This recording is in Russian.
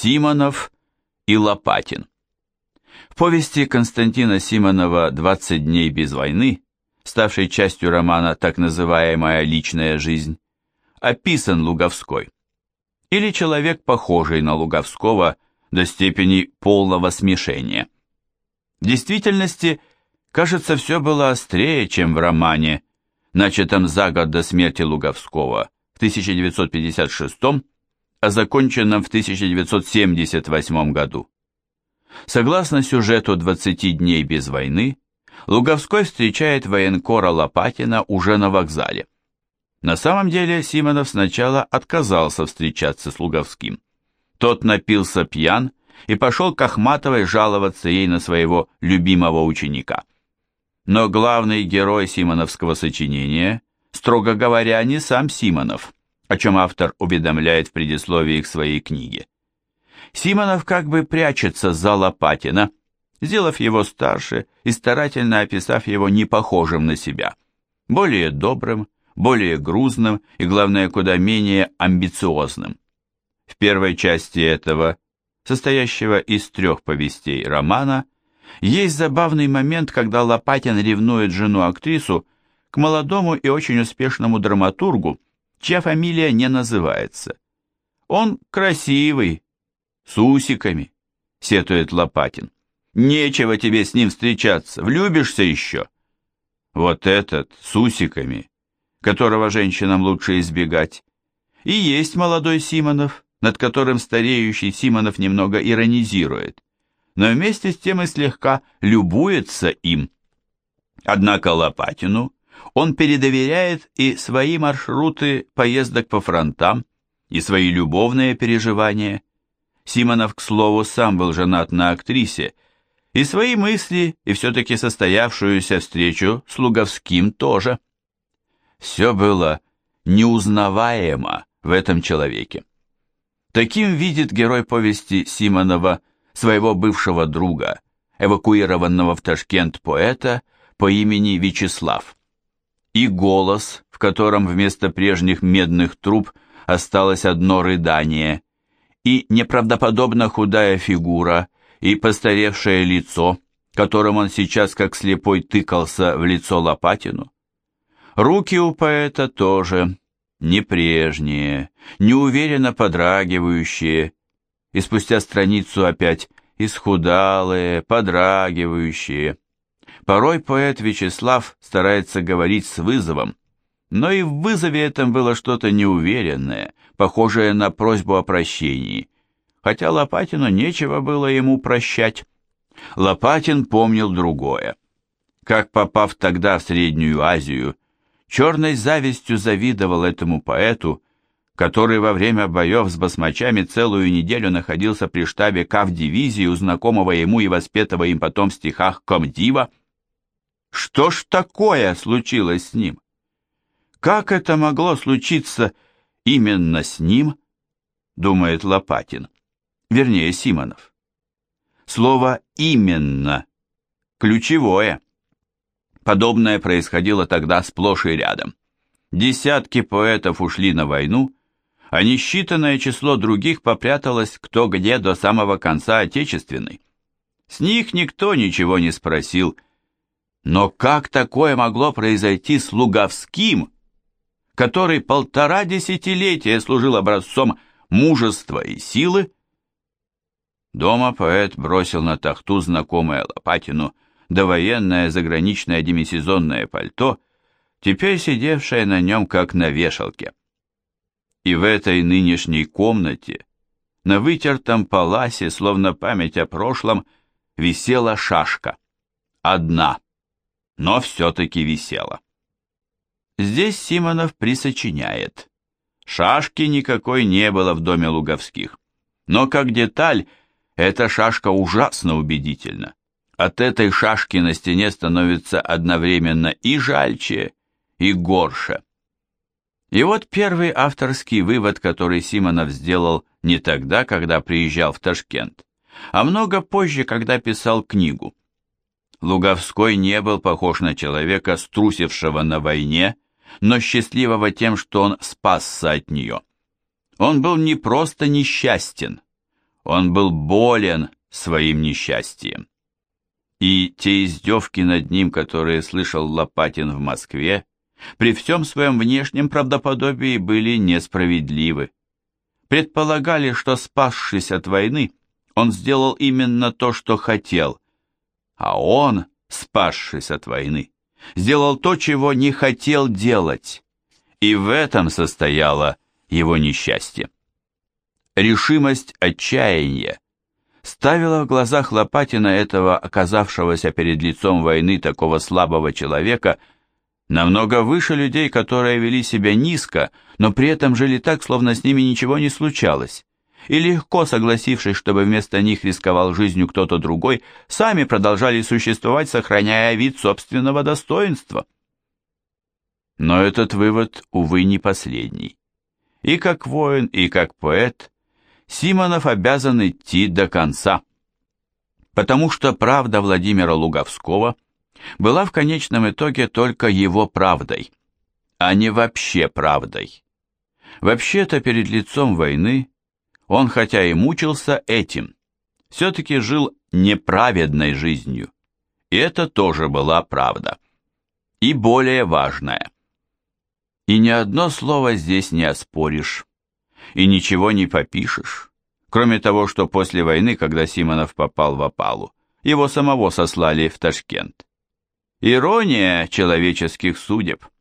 Симонов и Лопатин. В повести Константина Симонова «20 дней без войны», ставшей частью романа «Так называемая личная жизнь», описан Луговской. Или человек, похожий на Луговского до степени полного смешения. В действительности, кажется, все было острее, чем в романе, начатом за год до смерти Луговского в 1956 а законченном в 1978 году. Согласно сюжету «20 дней без войны», Луговской встречает военкора Лопатина уже на вокзале. На самом деле Симонов сначала отказался встречаться с Луговским. Тот напился пьян и пошел к Ахматовой жаловаться ей на своего любимого ученика. Но главный герой симоновского сочинения, строго говоря, не сам Симонов, о чем автор уведомляет в предисловии к своей книге. Симонов как бы прячется за Лопатина, сделав его старше и старательно описав его непохожим на себя, более добрым, более грузным и, главное, куда менее амбициозным. В первой части этого, состоящего из трех повестей романа, есть забавный момент, когда Лопатин ревнует жену-актрису к молодому и очень успешному драматургу, чья фамилия не называется. Он красивый, с усиками, сетует Лопатин. Нечего тебе с ним встречаться, влюбишься еще. Вот этот, с усиками, которого женщинам лучше избегать. И есть молодой Симонов, над которым стареющий Симонов немного иронизирует, но вместе с тем и слегка любуется им. Однако Лопатину он передоверяет и свои маршруты поездок по фронтам, и свои любовные переживания. Симонов, к слову, сам был женат на актрисе, и свои мысли, и все-таки состоявшуюся встречу с Луговским тоже. Все было неузнаваемо в этом человеке. Таким видит герой повести Симонова своего бывшего друга, эвакуированного в Ташкент поэта по имени Вячеслав и голос, в котором вместо прежних медных труб осталось одно рыдание, и неправдоподобно худая фигура, и постаревшее лицо, которым он сейчас как слепой тыкался в лицо Лопатину. Руки у поэта тоже не прежние, неуверенно подрагивающие, и спустя страницу опять исхудалые, подрагивающие. Порой поэт Вячеслав старается говорить с вызовом, но и в вызове этом было что-то неуверенное, похожее на просьбу о прощении, хотя Лопатину нечего было ему прощать. Лопатин помнил другое. Как попав тогда в Среднюю Азию, черной завистью завидовал этому поэту, который во время боев с басмачами целую неделю находился при штабе КАВ-дивизии у знакомого ему и воспетого им потом в стихах комдива, что ж такое случилось с ним? Как это могло случиться именно с ним, думает Лопатин, вернее Симонов. Слово «именно» ключевое. Подобное происходило тогда сплошь и рядом. Десятки поэтов ушли на войну, а несчитанное число других попряталось кто где до самого конца Отечественной. С них никто ничего не спросил, но как такое могло произойти с Луговским, который полтора десятилетия служил образцом мужества и силы? Дома поэт бросил на тахту знакомое Лопатину довоенное заграничное демисезонное пальто, теперь сидевшее на нем как на вешалке. И в этой нынешней комнате, на вытертом паласе, словно память о прошлом, висела шашка. Одна но все-таки висела. Здесь Симонов присочиняет. Шашки никакой не было в доме Луговских. Но как деталь, эта шашка ужасно убедительна. От этой шашки на стене становится одновременно и жальче, и горше. И вот первый авторский вывод, который Симонов сделал не тогда, когда приезжал в Ташкент, а много позже, когда писал книгу. Луговской не был похож на человека, струсившего на войне, но счастливого тем, что он спасся от нее. Он был не просто несчастен, Он был болен своим несчастьем. И те издевки над ним, которые слышал Лопатин в Москве, при всем своем внешнем правдоподобии были несправедливы. Предполагали, что, спасшись от войны, он сделал именно то, что хотел, а он, спасшись от войны, сделал то, чего не хотел делать, и в этом состояло его несчастье. Решимость отчаяния ставила в глазах Лопатина этого оказавшегося перед лицом войны такого слабого человека намного выше людей, которые вели себя низко, но при этом жили так, словно с ними ничего не случалось, и легко согласившись, чтобы вместо них рисковал жизнью кто-то другой, сами продолжали существовать, сохраняя вид собственного достоинства. Но этот вывод, увы, не последний. И как воин, и как поэт, Симонов обязан идти до конца, потому что правда Владимира Луговского была в конечном итоге только его правдой, а не вообще правдой. Вообще-то перед лицом войны он хотя и мучился этим, все-таки жил неправедной жизнью, и это тоже была правда. И более важное. И ни одно слово здесь не оспоришь и ничего не попишешь. Кроме того, что после войны, когда Симонов попал в опалу, его самого сослали в Ташкент. Ирония человеческих судеб –